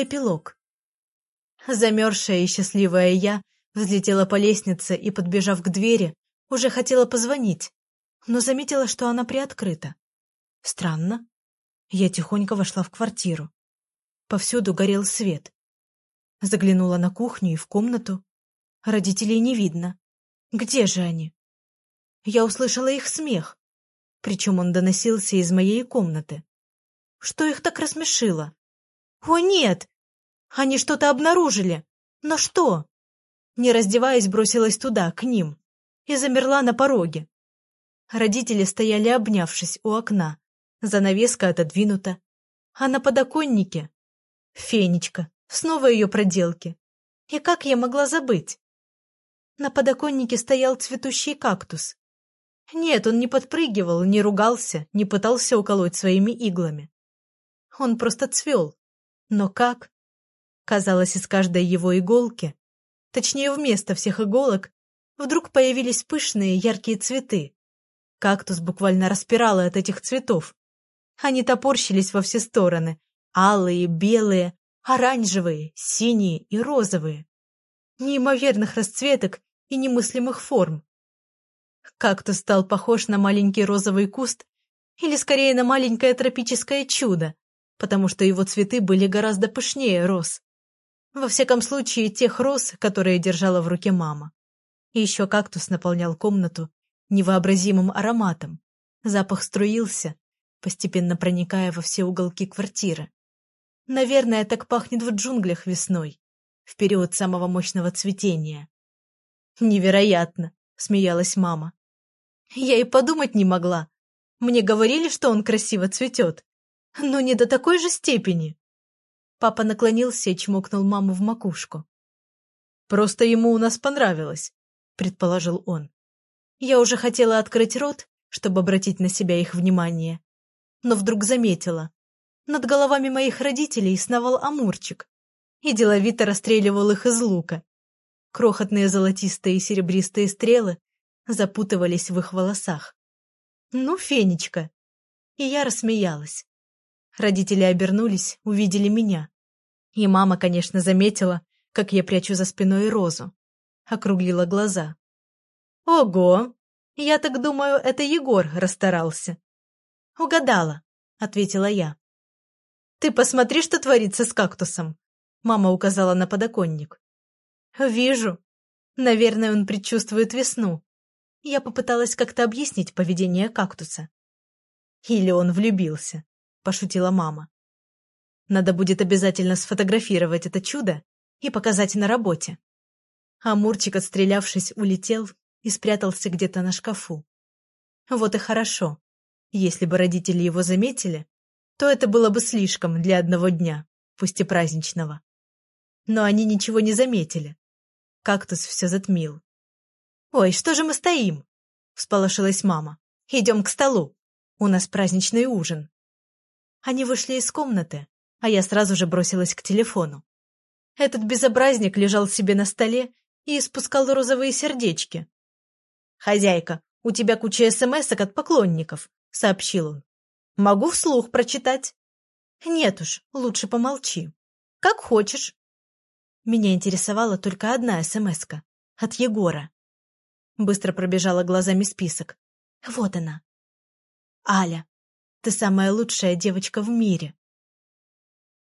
Эпилог. Замерзшая и счастливая я взлетела по лестнице и, подбежав к двери, уже хотела позвонить, но заметила, что она приоткрыта. Странно. Я тихонько вошла в квартиру. Повсюду горел свет. Заглянула на кухню и в комнату. Родителей не видно. Где же они? Я услышала их смех, причем он доносился из моей комнаты. Что их так рассмешило? «О, нет! Они что-то обнаружили! Но что?» Не раздеваясь, бросилась туда, к ним, и замерла на пороге. Родители стояли, обнявшись у окна. Занавеска отодвинута. А на подоконнике — Фенечка, снова ее проделки. И как я могла забыть? На подоконнике стоял цветущий кактус. Нет, он не подпрыгивал, не ругался, не пытался уколоть своими иглами. Он просто цвел. Но как? Казалось, из каждой его иголки, точнее, вместо всех иголок, вдруг появились пышные яркие цветы. Кактус буквально распирало от этих цветов. Они топорщились во все стороны. Алые, белые, оранжевые, синие и розовые. Неимоверных расцветок и немыслимых форм. Кактус стал похож на маленький розовый куст или скорее на маленькое тропическое чудо, потому что его цветы были гораздо пышнее роз. Во всяком случае, тех роз, которые держала в руке мама. И еще кактус наполнял комнату невообразимым ароматом. Запах струился, постепенно проникая во все уголки квартиры. Наверное, так пахнет в джунглях весной, в период самого мощного цветения. «Невероятно!» — смеялась мама. «Я и подумать не могла. Мне говорили, что он красиво цветет. Но не до такой же степени. Папа наклонился и чмокнул маму в макушку. «Просто ему у нас понравилось», — предположил он. Я уже хотела открыть рот, чтобы обратить на себя их внимание, но вдруг заметила. Над головами моих родителей сновал амурчик и деловито расстреливал их из лука. Крохотные золотистые и серебристые стрелы запутывались в их волосах. «Ну, Фенечка!» И я рассмеялась. Родители обернулись, увидели меня. И мама, конечно, заметила, как я прячу за спиной розу. Округлила глаза. «Ого! Я так думаю, это Егор расстарался». «Угадала», — ответила я. «Ты посмотри, что творится с кактусом», — мама указала на подоконник. «Вижу. Наверное, он предчувствует весну». Я попыталась как-то объяснить поведение кактуса. Или он влюбился пошутила мама. Надо будет обязательно сфотографировать это чудо и показать на работе. А Мурчик, отстрелявшись, улетел и спрятался где-то на шкафу. Вот и хорошо. Если бы родители его заметили, то это было бы слишком для одного дня, пусть и праздничного. Но они ничего не заметили. Кактус все затмил. «Ой, что же мы стоим?» — всполошилась мама. «Идем к столу. У нас праздничный ужин». Они вышли из комнаты, а я сразу же бросилась к телефону. Этот безобразник лежал себе на столе и испускал розовые сердечки. «Хозяйка, у тебя куча смс от поклонников», — сообщил он. «Могу вслух прочитать?» «Нет уж, лучше помолчи. Как хочешь». Меня интересовала только одна смс от Егора. Быстро пробежала глазами список. Вот она. Аля, ты самая лучшая девочка в мире.